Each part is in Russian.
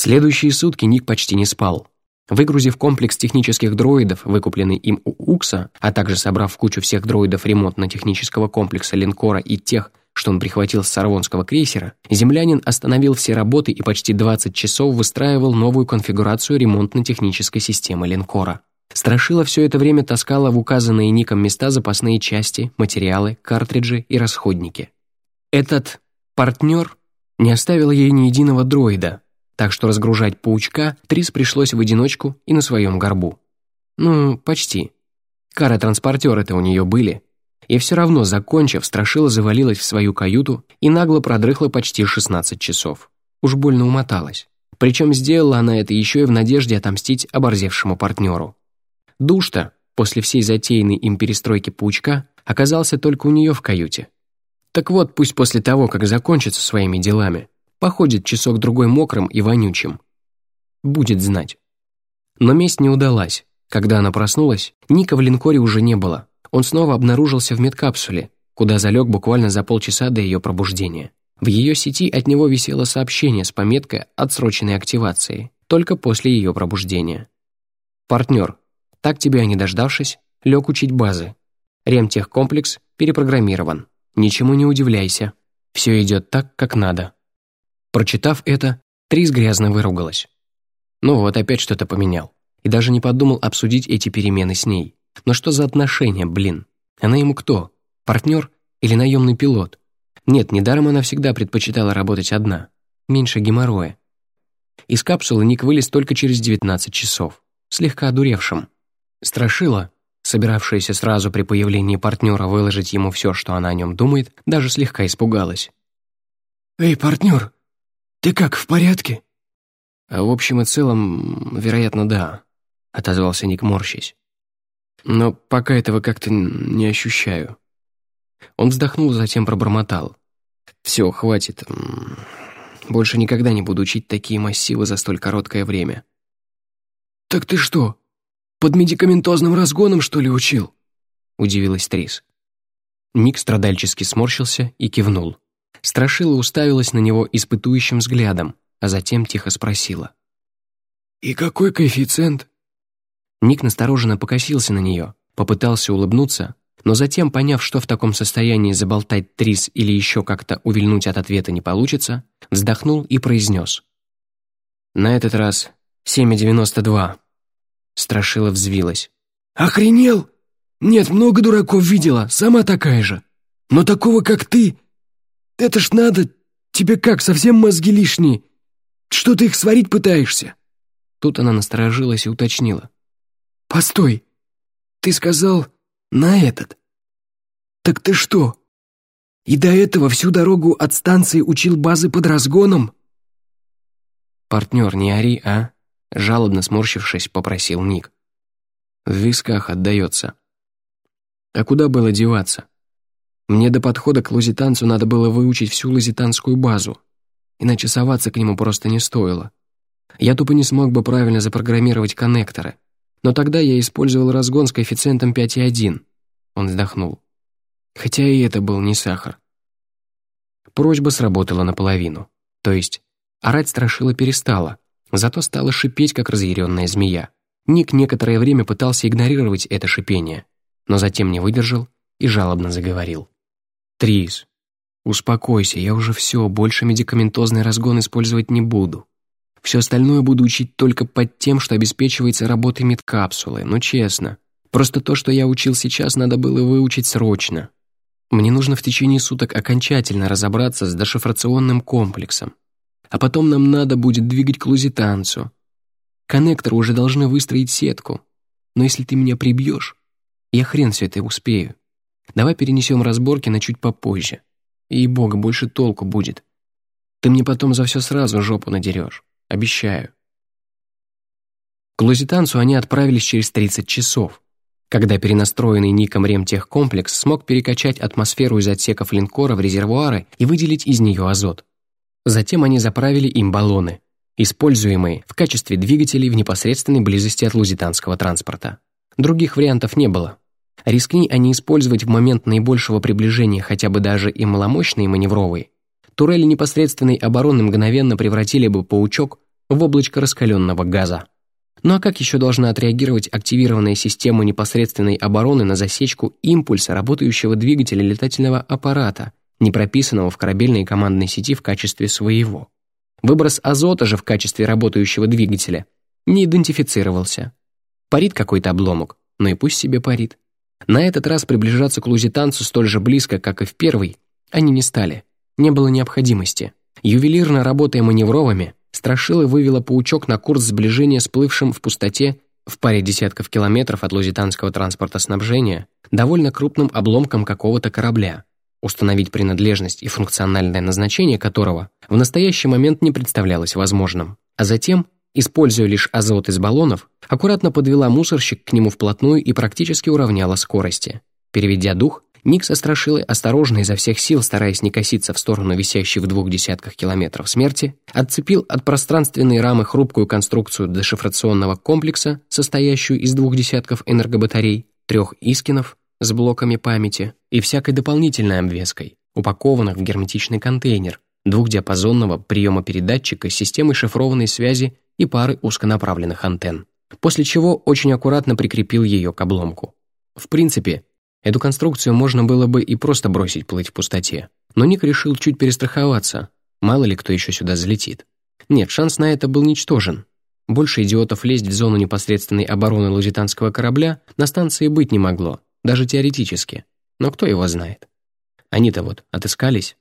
Следующие сутки Ник почти не спал. Выгрузив комплекс технических дроидов, выкупленный им у Укса, а также собрав в кучу всех дроидов ремонтно-технического комплекса линкора и тех, что он прихватил с сарвонского крейсера, землянин остановил все работы и почти 20 часов выстраивал новую конфигурацию ремонтно-технической системы линкора. Страшила все это время таскала в указанные Ником места запасные части, материалы, картриджи и расходники. Этот партнер не оставил ей ни единого дроида, так что разгружать паучка Трис пришлось в одиночку и на своем горбу. Ну, почти. Кары-транспортеры-то у нее были. И все равно, закончив, Страшила завалилась в свою каюту и нагло продрыхла почти 16 часов. Уж больно умоталась. Причем сделала она это еще и в надежде отомстить оборзевшему партнеру. Душ-то, после всей затеянной им перестройки паучка, оказался только у нее в каюте. Так вот, пусть после того, как закончится своими делами, Походит часок-другой мокрым и вонючим. Будет знать. Но месть не удалась. Когда она проснулась, Ника в линкоре уже не было. Он снова обнаружился в медкапсуле, куда залег буквально за полчаса до ее пробуждения. В ее сети от него висело сообщение с пометкой «Отсроченной активации», только после ее пробуждения. «Партнер, так тебя не дождавшись, лег учить базы. Ремтехкомплекс перепрограммирован. Ничему не удивляйся. Все идет так, как надо». Прочитав это, Трис грязно выругалась. Ну вот, опять что-то поменял. И даже не подумал обсудить эти перемены с ней. Но что за отношения, блин? Она ему кто? Партнер или наемный пилот? Нет, недаром она всегда предпочитала работать одна. Меньше геморроя. Из капсулы Ник вылез только через 19 часов, слегка одуревшим. Страшила, собиравшаяся сразу при появлении партнера выложить ему все, что она о нем думает, даже слегка испугалась. «Эй, партнер, ты как, в порядке?» «В общем и целом, вероятно, да», — отозвался Ник, морщись. «Но пока этого как-то не ощущаю». Он вздохнул, затем пробормотал. «Все, хватит. Больше никогда не буду учить такие массивы за столь короткое время». «Так ты что, под медикаментозным разгоном, что ли, учил?» — удивилась Трис. Ник страдальчески сморщился и кивнул. Страшила уставилась на него испытующим взглядом, а затем тихо спросила. «И какой коэффициент?» Ник настороженно покосился на нее, попытался улыбнуться, но затем, поняв, что в таком состоянии заболтать Трис или еще как-то увильнуть от ответа не получится, вздохнул и произнес. «На этот раз 7,92». Страшила взвилась. «Охренел? Нет, много дураков видела, сама такая же. Но такого, как ты, это ж надо... Тебе как, совсем мозги лишние? Что ты их сварить пытаешься?» Тут она насторожилась и уточнила. «Постой, ты сказал на этот. Так ты что, и до этого всю дорогу от станции учил базы под разгоном?» «Партнер, не ори, а?» Жалобно сморщившись, попросил Ник. В висках отдается. А куда было деваться? Мне до подхода к лузитанцу надо было выучить всю лузитанскую базу, иначе соваться к нему просто не стоило. Я тупо не смог бы правильно запрограммировать коннекторы, но тогда я использовал разгон с коэффициентом 5,1. Он вздохнул. Хотя и это был не сахар. Просьба сработала наполовину. То есть орать страшила перестала, зато стала шипеть, как разъяренная змея. Ник некоторое время пытался игнорировать это шипение, но затем не выдержал и жалобно заговорил. Трис, успокойся, я уже все, больше медикаментозный разгон использовать не буду. Все остальное буду учить только под тем, что обеспечивается работой медкапсулы, но честно. Просто то, что я учил сейчас, надо было выучить срочно. Мне нужно в течение суток окончательно разобраться с дешифрационным комплексом. А потом нам надо будет двигать к лузитанцу. Коннекторы уже должны выстроить сетку. Но если ты меня прибьешь, я хрен все это успею. Давай перенесем разборки на чуть попозже. И, бога, больше толку будет. Ты мне потом за все сразу жопу надерешь. Обещаю. К лузитанцу они отправились через 30 часов, когда перенастроенный Ником ремтехкомплекс смог перекачать атмосферу из отсеков линкора в резервуары и выделить из нее азот. Затем они заправили им баллоны, используемые в качестве двигателей в непосредственной близости от лузитанского транспорта. Других вариантов не было. Рискни они использовать в момент наибольшего приближения хотя бы даже и маломощные маневровые, турели непосредственной обороны мгновенно превратили бы паучок в облачко раскаленного газа. Ну а как еще должна отреагировать активированная система непосредственной обороны на засечку импульса работающего двигателя летательного аппарата, не прописанного в корабельной командной сети в качестве своего? Выброс азота же в качестве работающего двигателя не идентифицировался. Парит какой-то обломок, но и пусть себе парит. На этот раз приближаться к лузитанцу столь же близко, как и в первый, они не стали. Не было необходимости. Ювелирно работая маневровыми, Страшила вывела паучок на курс сближения с плывшим в пустоте в паре десятков километров от лузитанского транспорта снабжения довольно крупным обломком какого-то корабля, установить принадлежность и функциональное назначение которого в настоящий момент не представлялось возможным. А затем, используя лишь азот из баллонов, аккуратно подвела мусорщик к нему вплотную и практически уравняла скорости. Переведя дух, Ник со Страшилой, осторожно изо всех сил, стараясь не коситься в сторону висящей в двух десятках километров смерти, отцепил от пространственной рамы хрупкую конструкцию дешифрационного комплекса, состоящую из двух десятков энергобатарей, трех искинов с блоками памяти и всякой дополнительной обвеской, упакованных в герметичный контейнер, двухдиапазонного приема-передатчика с системой шифрованной связи и пары узконаправленных антенн. После чего очень аккуратно прикрепил ее к обломку. В принципе, Эту конструкцию можно было бы и просто бросить плыть в пустоте. Но Ник решил чуть перестраховаться. Мало ли кто еще сюда залетит. Нет, шанс на это был ничтожен. Больше идиотов лезть в зону непосредственной обороны лузитанского корабля на станции быть не могло, даже теоретически. Но кто его знает? Они-то вот отыскались.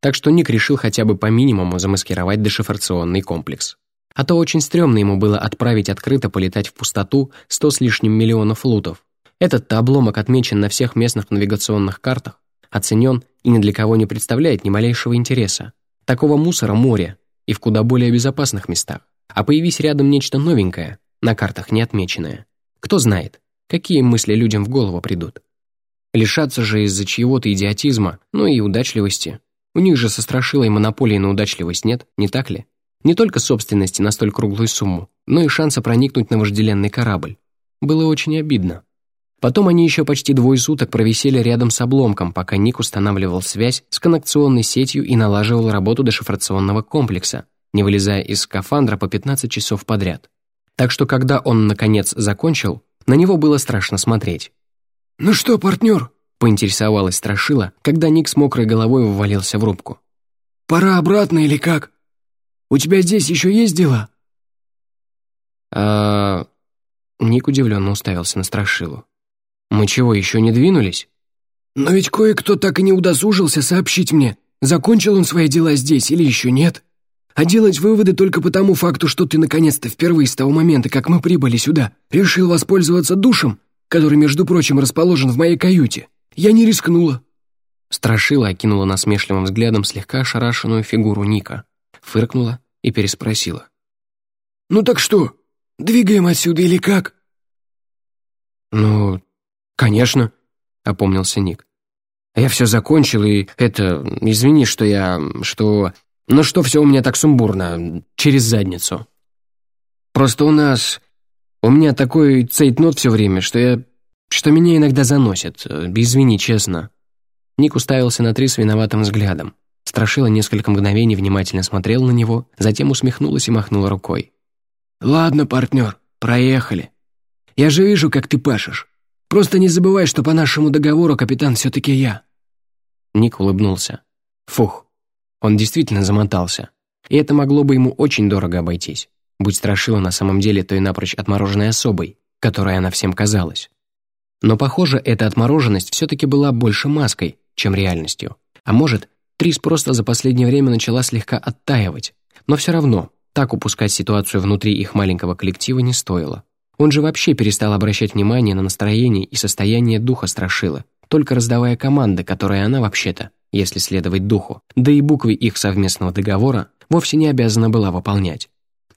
Так что Ник решил хотя бы по минимуму замаскировать дешифрационный комплекс. А то очень стрёмно ему было отправить открыто полетать в пустоту сто с лишним миллионов лутов, этот-то обломок отмечен на всех местных навигационных картах, оценен и ни для кого не представляет ни малейшего интереса. Такого мусора море и в куда более безопасных местах. А появись рядом нечто новенькое, на картах не отмеченное. Кто знает, какие мысли людям в голову придут. Лишаться же из-за чьего-то идиотизма, ну и удачливости. У них же со страшилой монополии на удачливость нет, не так ли? Не только собственности на столь круглую сумму, но и шанса проникнуть на вожделенный корабль. Было очень обидно. Потом они еще почти двое суток провисели рядом с обломком, пока Ник устанавливал связь с коннекционной сетью и налаживал работу дешифрационного комплекса, не вылезая из скафандра по 15 часов подряд. Так что когда он, наконец, закончил, на него было страшно смотреть. «Ну что, партнер?» — поинтересовалась Страшила, когда Ник с мокрой головой ввалился в рубку. «Пора обратно или как? У тебя здесь еще есть дела?» «А...» Ник удивленно уставился на Страшилу. Мы чего, еще не двинулись? Но ведь кое-кто так и не удосужился сообщить мне, закончил он свои дела здесь или еще нет. А делать выводы только по тому факту, что ты наконец-то впервые с того момента, как мы прибыли сюда, решил воспользоваться душем, который, между прочим, расположен в моей каюте. Я не рискнула. Страшила окинула насмешливым взглядом слегка ошарашенную фигуру Ника, фыркнула и переспросила. «Ну так что, двигаем отсюда или как?» «Ну, «Конечно», — опомнился Ник. «Я все закончил, и это... Извини, что я... что... Ну что все у меня так сумбурно, через задницу. Просто у нас... У меня такой цейтнот все время, что я... что меня иногда заносит. Извини, честно». Ник уставился на Трис виноватым взглядом. Страшила несколько мгновений внимательно смотрел на него, затем усмехнулась и махнула рукой. «Ладно, партнер, проехали. Я же вижу, как ты пашешь. Просто не забывай, что по нашему договору капитан все-таки я». Ник улыбнулся. Фух, он действительно замотался. И это могло бы ему очень дорого обойтись. Будь Страшила на самом деле той напрочь отмороженной особой, которой она всем казалась. Но, похоже, эта отмороженность все-таки была больше маской, чем реальностью. А может, Трис просто за последнее время начала слегка оттаивать. Но все равно, так упускать ситуацию внутри их маленького коллектива не стоило. Он же вообще перестал обращать внимание на настроение и состояние духа Страшилы, только раздавая команды, которые она вообще-то, если следовать духу, да и буквы их совместного договора, вовсе не обязана была выполнять.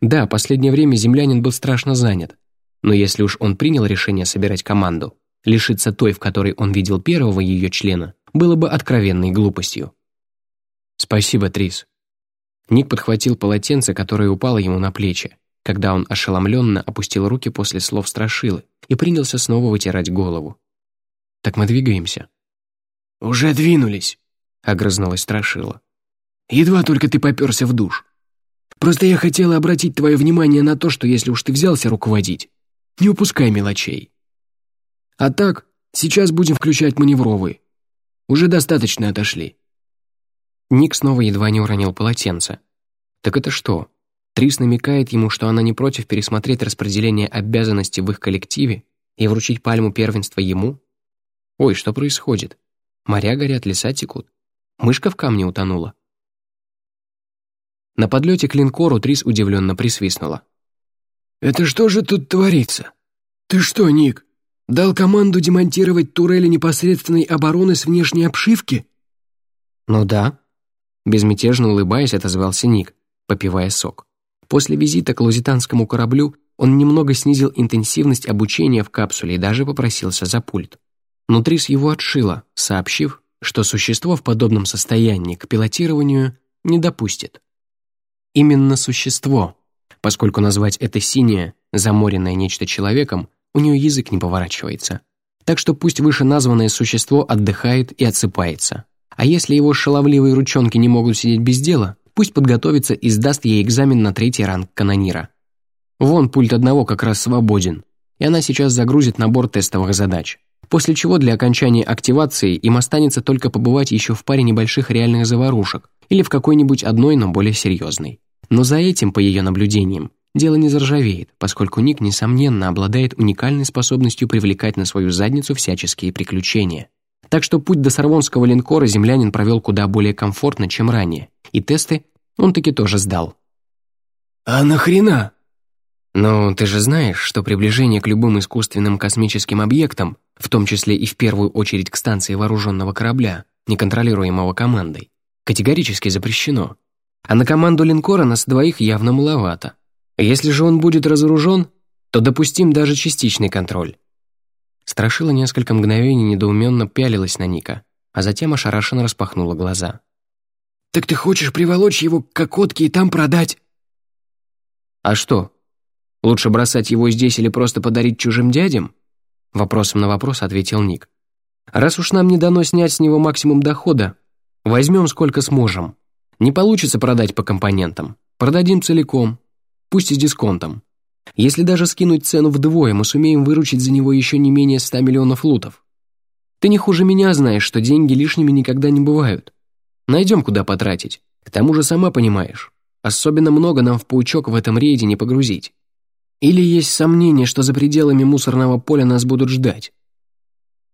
Да, последнее время землянин был страшно занят, но если уж он принял решение собирать команду, лишиться той, в которой он видел первого ее члена, было бы откровенной глупостью. «Спасибо, Трис». Ник подхватил полотенце, которое упало ему на плечи, когда он ошеломленно опустил руки после слов Страшилы и принялся снова вытирать голову. «Так мы двигаемся». «Уже двинулись», — огрызнулась Страшила. «Едва только ты попёрся в душ». Просто я хотела обратить твое внимание на то, что если уж ты взялся руководить, не упускай мелочей. А так, сейчас будем включать маневровые. Уже достаточно отошли». Ник снова едва не уронил полотенце. «Так это что, Трис намекает ему, что она не против пересмотреть распределение обязанностей в их коллективе и вручить пальму первенства ему? Ой, что происходит? Моря горят, леса текут. Мышка в камне утонула. На подлете к линкору Трис удивленно присвистнула. «Это что же тут творится? Ты что, Ник, дал команду демонтировать турели непосредственной обороны с внешней обшивки?» «Ну да», — безмятежно улыбаясь, отозвался Ник, попивая сок. После визита к лузитанскому кораблю он немного снизил интенсивность обучения в капсуле и даже попросился за пульт. Нутрис его отшила, сообщив, что существо в подобном состоянии к пилотированию не допустит. Именно существо, поскольку назвать это синее, заморенное нечто человеком, у нее язык не поворачивается. Так что пусть вышеназванное существо отдыхает и отсыпается. А если его шаловливые ручонки не могут сидеть без дела, Пусть подготовится и сдаст ей экзамен на третий ранг канонира. Вон пульт одного как раз свободен, и она сейчас загрузит набор тестовых задач. После чего для окончания активации им останется только побывать еще в паре небольших реальных заварушек или в какой-нибудь одной, но более серьезной. Но за этим, по ее наблюдениям, дело не заржавеет, поскольку Ник, несомненно, обладает уникальной способностью привлекать на свою задницу всяческие приключения. Так что путь до сорвонского линкора землянин провел куда более комфортно, чем ранее, и тесты он таки тоже сдал. «А нахрена?» «Ну, ты же знаешь, что приближение к любым искусственным космическим объектам, в том числе и в первую очередь к станции вооруженного корабля, неконтролируемого командой, категорически запрещено. А на команду линкора нас двоих явно маловато. Если же он будет разоружен, то допустим даже частичный контроль. Страшила несколько мгновений недоуменно пялилась на Ника, а затем ошарашенно распахнула глаза. «Так ты хочешь приволочь его к кокотке и там продать?» «А что? Лучше бросать его здесь или просто подарить чужим дядям?» Вопросом на вопрос ответил Ник. «Раз уж нам не дано снять с него максимум дохода, возьмем сколько сможем. Не получится продать по компонентам, продадим целиком, пусть и с дисконтом. Если даже скинуть цену вдвое, мы сумеем выручить за него еще не менее 100 миллионов лутов. Ты не хуже меня знаешь, что деньги лишними никогда не бывают. Найдем, куда потратить. К тому же сама понимаешь, особенно много нам в паучок в этом рейде не погрузить. Или есть сомнение, что за пределами мусорного поля нас будут ждать?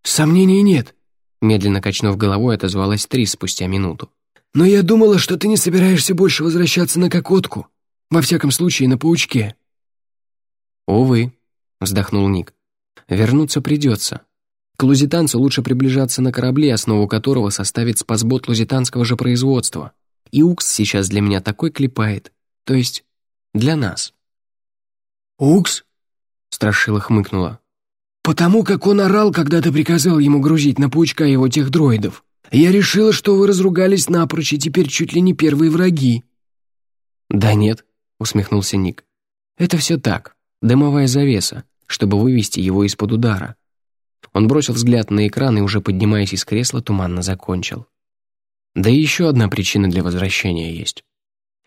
Сомнений нет, медленно качнув головой, отозвалась Трис спустя минуту. Но я думала, что ты не собираешься больше возвращаться на Кокотку. Во всяком случае, на паучке. «Увы», — вздохнул Ник. «Вернуться придется. К лузитанцу лучше приближаться на корабле, основу которого составит спасбот лузитанского же производства. И Укс сейчас для меня такой клепает. То есть, для нас». «Укс?» — Страшила хмыкнула. «Потому как он орал, когда ты приказал ему грузить на паучка его тех дроидов. Я решила, что вы разругались напрочь, и теперь чуть ли не первые враги». «Да нет», — усмехнулся Ник. «Это все так дымовая завеса, чтобы вывести его из-под удара. Он бросил взгляд на экран и, уже поднимаясь из кресла, туманно закончил. Да и еще одна причина для возвращения есть.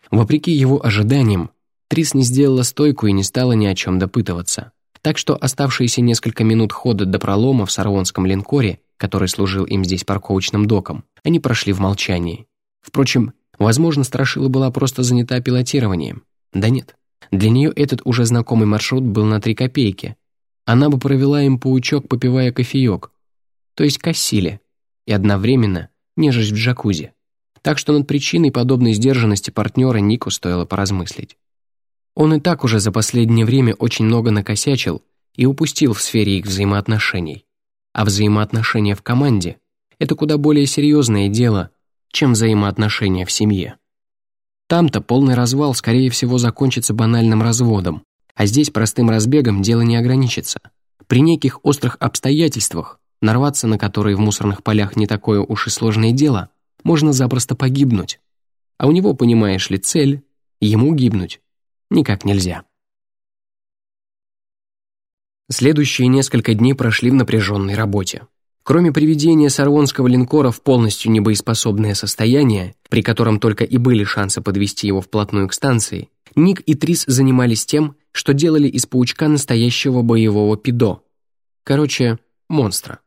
Вопреки его ожиданиям, Трис не сделала стойку и не стала ни о чем допытываться. Так что оставшиеся несколько минут хода до пролома в сарвонском линкоре, который служил им здесь парковочным доком, они прошли в молчании. Впрочем, возможно, Страшила была просто занята пилотированием. Да нет, для нее этот уже знакомый маршрут был на три копейки. Она бы провела им паучок, попивая кофеек, то есть кассили, и одновременно нежесть в джакузи. Так что над причиной подобной сдержанности партнера Нику стоило поразмыслить. Он и так уже за последнее время очень много накосячил и упустил в сфере их взаимоотношений. А взаимоотношения в команде – это куда более серьезное дело, чем взаимоотношения в семье. Там-то полный развал, скорее всего, закончится банальным разводом, а здесь простым разбегом дело не ограничится. При неких острых обстоятельствах, нарваться на которые в мусорных полях не такое уж и сложное дело, можно запросто погибнуть. А у него, понимаешь ли, цель, ему гибнуть никак нельзя. Следующие несколько дней прошли в напряженной работе. Кроме приведения сарвонского линкора в полностью небоеспособное состояние, при котором только и были шансы подвести его вплотную к станции, Ник и Трис занимались тем, что делали из паучка настоящего боевого пидо. Короче, монстра.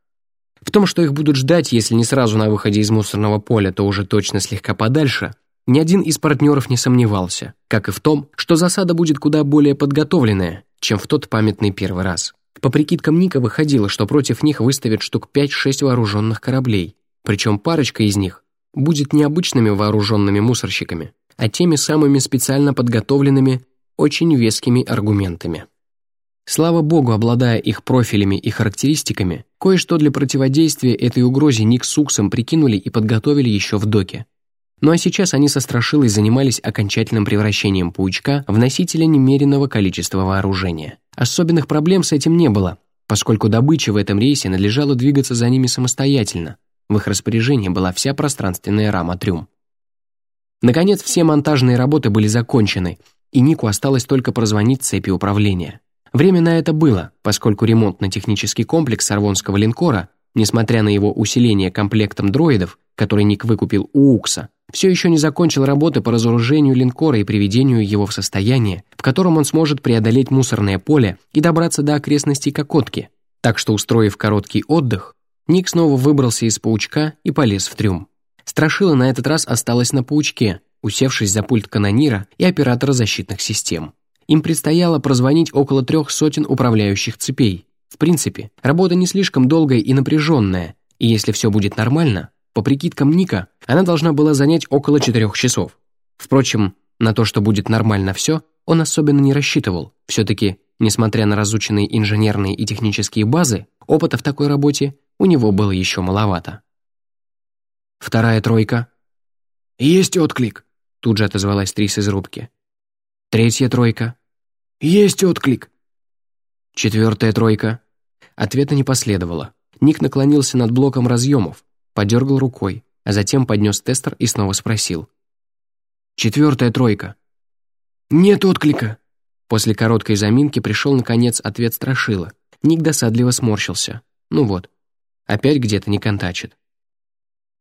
В том, что их будут ждать, если не сразу на выходе из мусорного поля, то уже точно слегка подальше, ни один из партнеров не сомневался, как и в том, что засада будет куда более подготовленная, чем в тот памятный первый раз. По прикидкам Ника выходило, что против них выставят штук 5-6 вооруженных кораблей, причем парочка из них будет не обычными вооруженными мусорщиками, а теми самыми специально подготовленными, очень вескими аргументами. Слава богу, обладая их профилями и характеристиками, кое-что для противодействия этой угрозе Ник с Уксом прикинули и подготовили еще в доке. Ну а сейчас они со Страшилой занимались окончательным превращением паучка в носителя немеренного количества вооружения. Особенных проблем с этим не было, поскольку добыча в этом рейсе надлежало двигаться за ними самостоятельно. В их распоряжении была вся пространственная рама трюм. Наконец, все монтажные работы были закончены, и Нику осталось только прозвонить цепи управления. Время на это было, поскольку ремонтно-технический комплекс сорвонского линкора, несмотря на его усиление комплектом дроидов, который Ник выкупил у Укса, все еще не закончил работы по разоружению линкора и приведению его в состояние, в котором он сможет преодолеть мусорное поле и добраться до окрестностей Кокотки. Так что, устроив короткий отдых, Ник снова выбрался из паучка и полез в трюм. Страшила на этот раз осталась на паучке, усевшись за пульт канонира и оператора защитных систем. Им предстояло прозвонить около трех сотен управляющих цепей. В принципе, работа не слишком долгая и напряженная, и если все будет нормально, по прикидкам Ника, она должна была занять около четырех часов. Впрочем, на то, что будет нормально все, он особенно не рассчитывал. Все-таки, несмотря на разученные инженерные и технические базы, опыта в такой работе у него было еще маловато. Вторая тройка. «Есть отклик», — тут же отозвалась Трис из рубки. Третья тройка. «Есть отклик». Четвертая тройка. Ответа не последовало. Ник наклонился над блоком разъемов, подергал рукой, а затем поднес тестер и снова спросил. «Четвертая тройка». «Нет отклика». После короткой заминки пришел, наконец, ответ Страшила. Ник досадливо сморщился. Ну вот, опять где-то не контачит.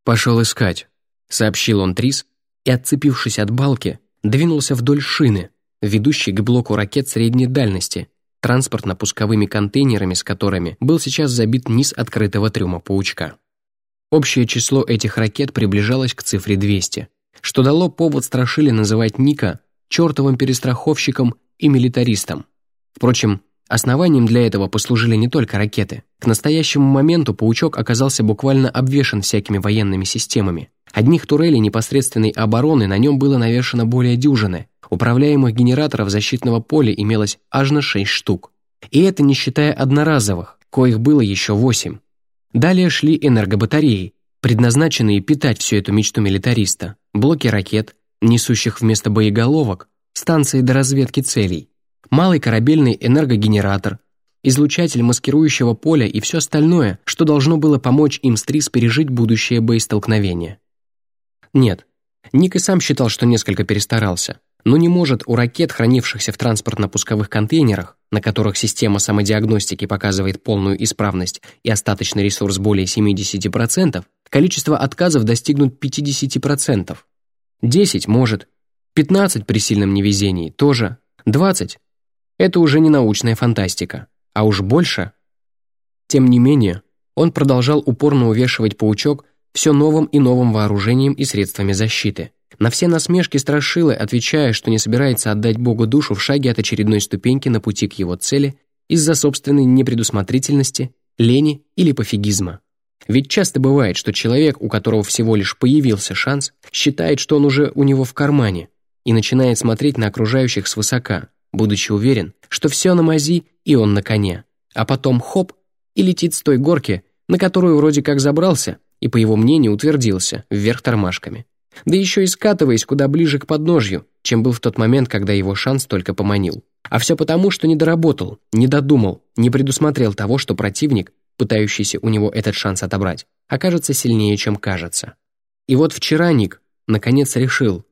«Пошел искать», — сообщил он Трис, и, отцепившись от балки, двинулся вдоль шины, ведущей к блоку ракет средней дальности, транспортно-пусковыми контейнерами с которыми был сейчас забит низ открытого трюма паучка. Общее число этих ракет приближалось к цифре 200, что дало повод Страшили называть Ника чертовым перестраховщиком и милитаристом. Впрочем, основанием для этого послужили не только ракеты. К настоящему моменту паучок оказался буквально обвешан всякими военными системами. Одних турелей непосредственной обороны на нем было навешано более дюжины. Управляемых генераторов защитного поля имелось аж на 6 штук. И это не считая одноразовых, коих было еще 8. Далее шли энергобатареи, предназначенные питать всю эту мечту милитариста, блоки ракет, несущих вместо боеголовок, станции до разведки целей, малый корабельный энергогенератор, излучатель маскирующего поля и все остальное, что должно было помочь им с Трис пережить будущее боестолкновение. Нет, Ник и сам считал, что несколько перестарался, но не может у ракет, хранившихся в транспортно-пусковых контейнерах, на которых система самодиагностики показывает полную исправность и остаточный ресурс более 70%, количество отказов достигнут 50%. 10 может, 15 при сильном невезении тоже, 20 – это уже не научная фантастика, а уж больше. Тем не менее, он продолжал упорно увешивать паучок все новым и новым вооружением и средствами защиты – на все насмешки Страшилы, отвечая, что не собирается отдать Богу душу в шаге от очередной ступеньки на пути к его цели из-за собственной непредусмотрительности, лени или пофигизма. Ведь часто бывает, что человек, у которого всего лишь появился шанс, считает, что он уже у него в кармане, и начинает смотреть на окружающих свысока, будучи уверен, что все на мази и он на коне. А потом хоп, и летит с той горки, на которую вроде как забрался, и, по его мнению, утвердился, вверх тормашками да еще и скатываясь куда ближе к подножью, чем был в тот момент, когда его шанс только поманил. А все потому, что не доработал, не додумал, не предусмотрел того, что противник, пытающийся у него этот шанс отобрать, окажется сильнее, чем кажется. И вот вчера Ник наконец решил,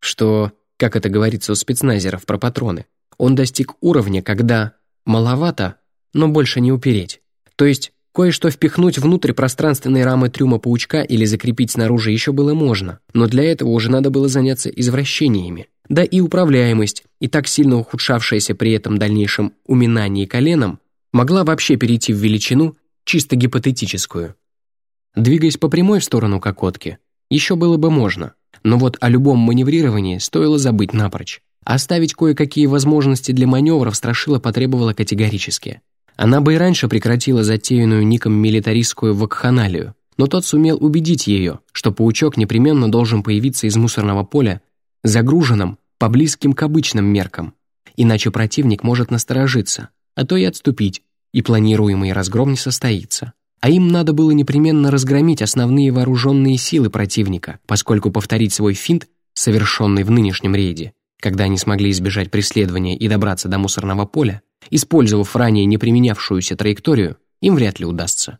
что, как это говорится у спецназеров про патроны, он достиг уровня, когда маловато, но больше не упереть. То есть кое-что впихнуть внутрь пространственной рамы трюма паучка или закрепить снаружи еще было можно, но для этого уже надо было заняться извращениями. Да и управляемость, и так сильно ухудшавшаяся при этом дальнейшем уминании коленом, могла вообще перейти в величину, чисто гипотетическую. Двигаясь по прямой в сторону кокотки, еще было бы можно, но вот о любом маневрировании стоило забыть напрочь. Оставить кое-какие возможности для маневров Страшила потребовала категорически. Она бы и раньше прекратила затеянную Ником милитаристскую вакханалию, но тот сумел убедить ее, что паучок непременно должен появиться из мусорного поля, загруженным по близким к обычным меркам. Иначе противник может насторожиться, а то и отступить, и планируемый разгром не состоится. А им надо было непременно разгромить основные вооруженные силы противника, поскольку повторить свой финт, совершенный в нынешнем рейде, когда они смогли избежать преследования и добраться до мусорного поля, использовав ранее не применявшуюся траекторию, им вряд ли удастся.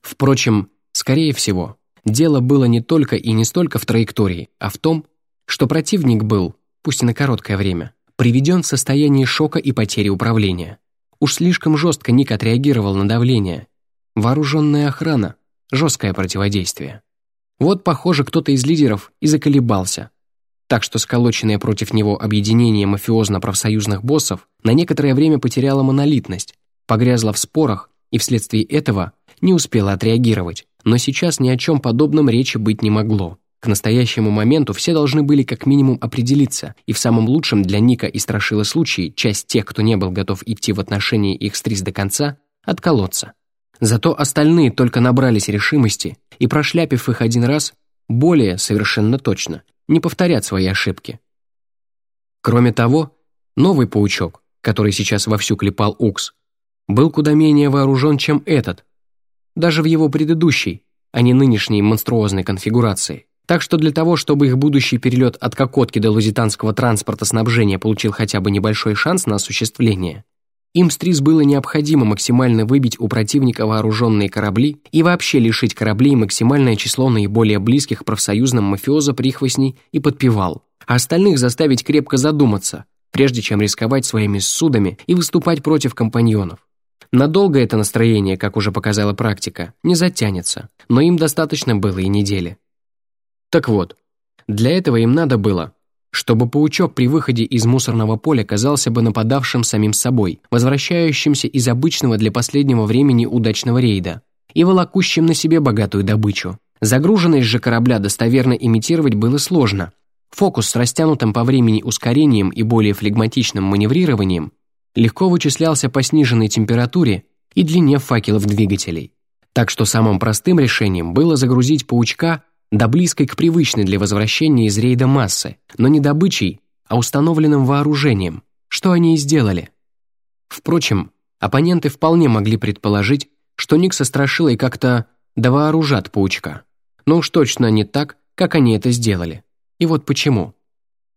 Впрочем, скорее всего, дело было не только и не столько в траектории, а в том, что противник был, пусть и на короткое время, приведен в состояние шока и потери управления. Уж слишком жестко Ник отреагировал на давление. Вооруженная охрана, жесткое противодействие. Вот, похоже, кто-то из лидеров и заколебался, так что сколоченное против него объединение мафиозно-профсоюзных боссов на некоторое время потеряло монолитность, погрязло в спорах и вследствие этого не успело отреагировать. Но сейчас ни о чем подобном речи быть не могло. К настоящему моменту все должны были как минимум определиться, и в самом лучшем для Ника и Страшила случае часть тех, кто не был готов идти в отношении их стрис до конца, отколоться. Зато остальные только набрались решимости и, прошляпив их один раз, более совершенно точно, не повторят свои ошибки. Кроме того, новый паучок, который сейчас вовсю клепал Укс, был куда менее вооружен, чем этот, даже в его предыдущей, а не нынешней монструозной конфигурации. Так что для того, чтобы их будущий перелет от Кокотки до лузитанского транспорта снабжения получил хотя бы небольшой шанс на осуществление, им с было необходимо максимально выбить у противника вооруженные корабли и вообще лишить кораблей максимальное число наиболее близких профсоюзным мафиоза прихвостней и подпевал, а остальных заставить крепко задуматься, прежде чем рисковать своими судами и выступать против компаньонов. Надолго это настроение, как уже показала практика, не затянется, но им достаточно было и недели. Так вот, для этого им надо было чтобы паучок при выходе из мусорного поля казался бы нападавшим самим собой, возвращающимся из обычного для последнего времени удачного рейда и волокущим на себе богатую добычу. Загруженность же корабля достоверно имитировать было сложно. Фокус с растянутым по времени ускорением и более флегматичным маневрированием легко вычислялся по сниженной температуре и длине факелов двигателей. Так что самым простым решением было загрузить паучка до близкой к привычной для возвращения из рейда массы, но не добычей, а установленным вооружением, что они и сделали. Впрочем, оппоненты вполне могли предположить, что Ник со Страшилой как-то довооружат паучка. Но уж точно не так, как они это сделали. И вот почему.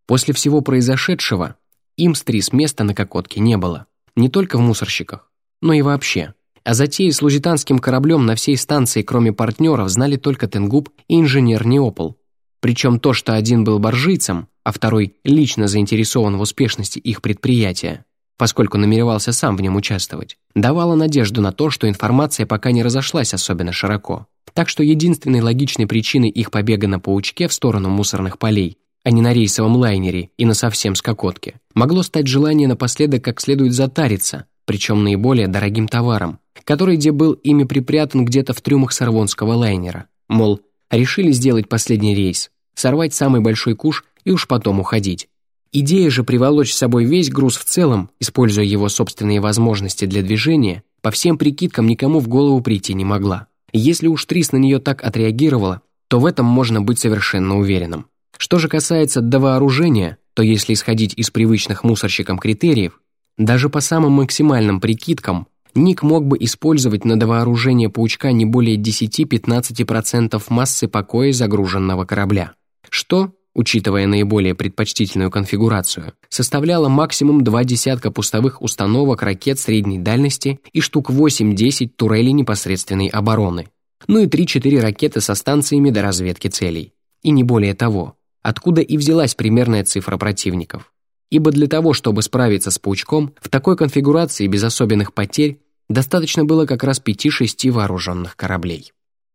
После всего произошедшего им с Трис места на Кокотке не было. Не только в мусорщиках, но и вообще. О затее с лузитанским кораблем на всей станции, кроме партнеров, знали только Тенгуб и инженер Неопол. Причем то, что один был боржийцем, а второй лично заинтересован в успешности их предприятия, поскольку намеревался сам в нем участвовать, давало надежду на то, что информация пока не разошлась особенно широко. Так что единственной логичной причиной их побега на паучке в сторону мусорных полей, а не на рейсовом лайнере и на совсем скакотке, могло стать желание напоследок как следует затариться, причем наиболее дорогим товаром, который где был ими припрятан где-то в трюмах сорвонского лайнера. Мол, решили сделать последний рейс, сорвать самый большой куш и уж потом уходить. Идея же приволочь с собой весь груз в целом, используя его собственные возможности для движения, по всем прикидкам никому в голову прийти не могла. Если уж Трис на нее так отреагировала, то в этом можно быть совершенно уверенным. Что же касается довооружения, то если исходить из привычных мусорщикам критериев, даже по самым максимальным прикидкам, Ник мог бы использовать на довооружение паучка не более 10-15% массы покоя загруженного корабля, что, учитывая наиболее предпочтительную конфигурацию, составляло максимум два десятка пустовых установок ракет средней дальности и штук 8-10 турелей непосредственной обороны, ну и 3-4 ракеты со станциями до разведки целей. И не более того, откуда и взялась примерная цифра противников. Ибо для того, чтобы справиться с паучком, в такой конфигурации без особенных потерь достаточно было как раз пяти-шести вооруженных кораблей.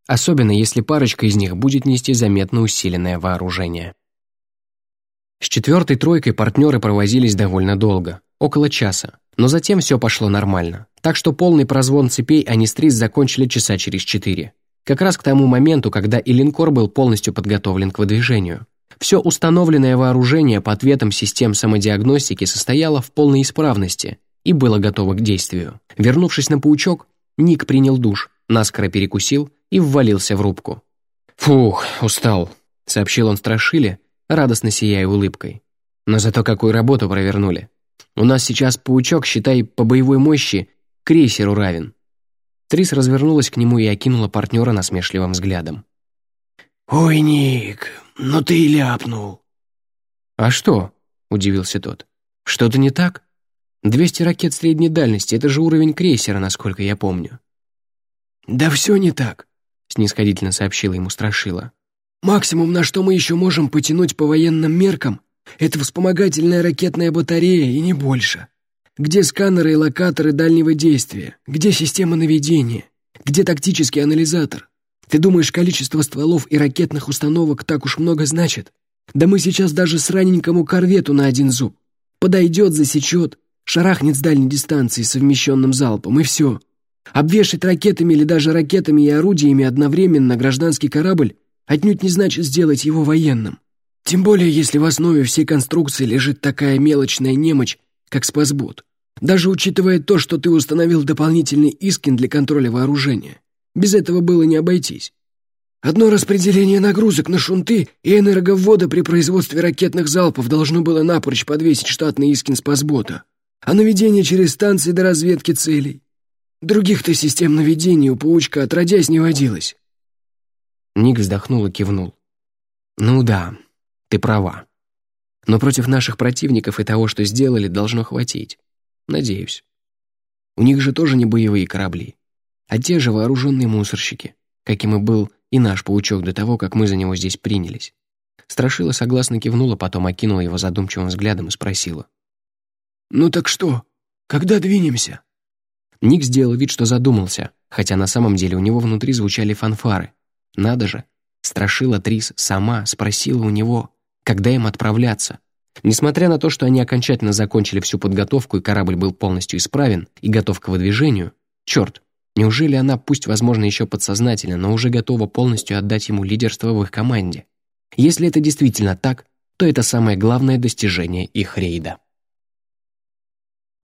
Особенно если парочка из них будет нести заметно усиленное вооружение. С четвертой тройкой партнеры провозились довольно долго, около часа, но затем все пошло нормально. Так что полный прозвон цепей они с Трис закончили часа через четыре. Как раз к тому моменту, когда и линкор был полностью подготовлен к выдвижению. Все установленное вооружение по ответам систем самодиагностики состояло в полной исправности и было готово к действию. Вернувшись на паучок, Ник принял душ, наскоро перекусил и ввалился в рубку. «Фух, устал», — сообщил он Страшиле, радостно сияя улыбкой. «Но зато какую работу провернули. У нас сейчас паучок, считай, по боевой мощи крейсеру равен». Трис развернулась к нему и окинула партнера насмешливым взглядом. «Ой, Ник, ну ты и ляпнул». «А что?» — удивился тот. «Что-то не так? Двести ракет средней дальности — это же уровень крейсера, насколько я помню». «Да все не так», — снисходительно сообщила ему Страшила. «Максимум, на что мы еще можем потянуть по военным меркам, это вспомогательная ракетная батарея и не больше. Где сканеры и локаторы дальнего действия? Где система наведения? Где тактический анализатор? Ты думаешь, количество стволов и ракетных установок так уж много значит? Да мы сейчас даже с раненькому корвету на один зуб. Подойдет, засечет, шарахнет с дальней дистанции совмещенным залпом, и все. Обвешать ракетами или даже ракетами и орудиями одновременно гражданский корабль отнюдь не значит сделать его военным. Тем более, если в основе всей конструкции лежит такая мелочная немочь, как спасбот. Даже учитывая то, что ты установил дополнительный искин для контроля вооружения. Без этого было не обойтись. Одно распределение нагрузок на шунты и энерговода при производстве ракетных залпов должно было напрочь подвесить штатный искин спасбота, а наведение через станции до разведки целей. Других-то систем наведения у паучка отродясь не водилось. Ник вздохнул и кивнул. «Ну да, ты права. Но против наших противников и того, что сделали, должно хватить. Надеюсь. У них же тоже не боевые корабли, а те же вооруженные мусорщики, каким и был и наш паучок до того, как мы за него здесь принялись. Страшила согласно кивнула, потом окинула его задумчивым взглядом и спросила. «Ну так что, когда двинемся?» Ник сделал вид, что задумался, хотя на самом деле у него внутри звучали фанфары. Надо же, Страшила Трис сама спросила у него, когда им отправляться. Несмотря на то, что они окончательно закончили всю подготовку и корабль был полностью исправен и готов к выдвижению, черт, неужели она, пусть, возможно, еще подсознательно, но уже готова полностью отдать ему лидерство в их команде? Если это действительно так, то это самое главное достижение их рейда.